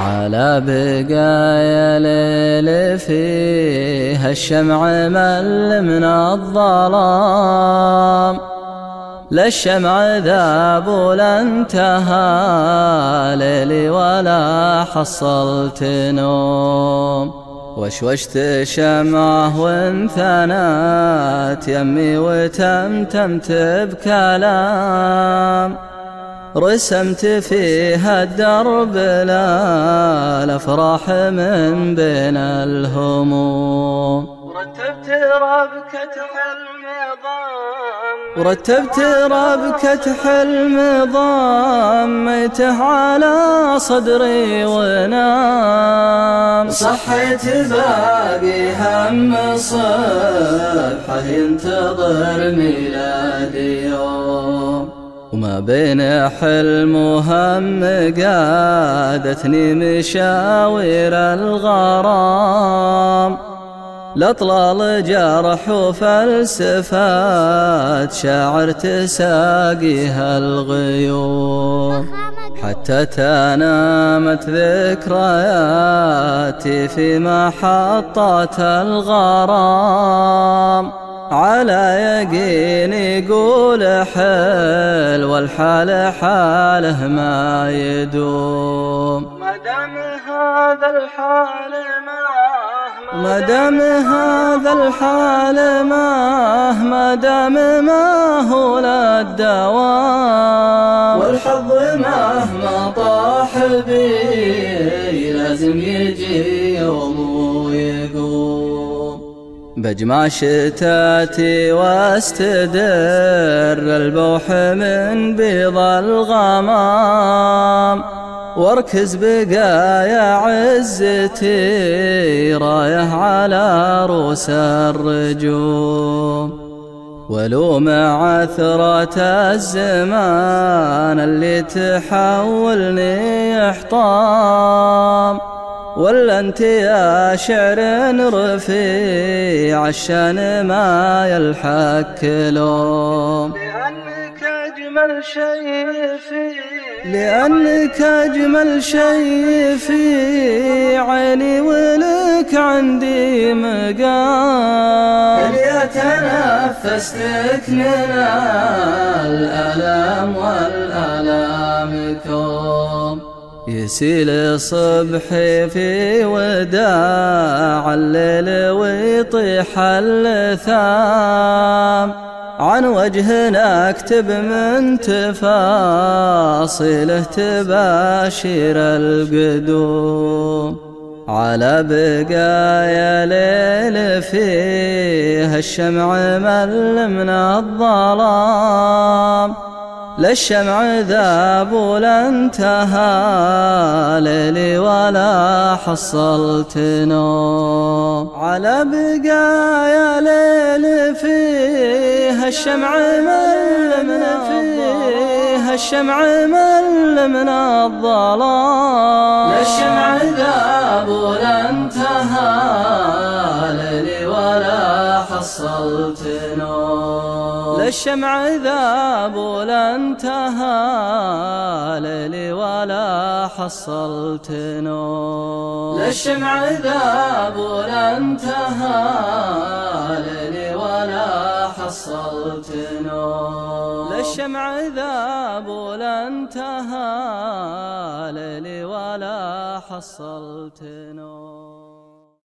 على بقايا ليل فيها الشمع مل من الظلام. لا الشمع ذاب ولا انتهى ليلي ولا حصلت نوم. وشوشت شمعه وانثنات يمي وتمتمت بكلام. رسمت فيها الدرب لا الافراح من بين الهموم. ورتبت ربكة حلم ضام. ورتبت ربكة حلم ضميته على صدري ونام. صحيت باقي هم صبحه ينتظر ميلاد يوم. وما بين حلم وهم قادتني مشاوير الغرام. لأطلال جرح وفلسفات شاعر تساقيها الغيوم. حتى تنامت ذكرياتي في محطات الغرام. على يقين يقول حل والحال حاله ما يدوم. ما دام هذا الحال ما دام هذا الحال ما ما دام ما هو للدوام والحظ مهما طاح بي لازم يجي يوم بجمع شتاتي واستدر البوح من بيض الغمام. واركز بقايا عزتي رايه على روس الرجوم. ولوم عثرة الزمان اللي تحولني احطام ولا انت يا شعر رفيع عشان ما يلحق لوم. لأنك أجمل شيء في لأنك أجمل شيء في عيني ولك عندي مقام. اللي أتنفس لك يسيل صبحي في وداع الليل ويطيح اللثام. عن وجهنا اكتب من تفاصيله تباشير القدوم. على بقايا ليل فيه الشمع مل من الظلام. لا الشمع ذاب ولا انتهى ليلي ولا حصلت نوم على بقايا ليل فيها الشمع مل من فيها الشمع مل من الظلام. لا الشمع ذاب ولا انتهى الشمع ذاب ولا انتهى ليلي ولا حصلت نوم لا الشمع ذاب ولا انتهى ليلي ولا حصلت نوم لا الشمع ذاب ولا انتهى ليلي ولا حصلت نوم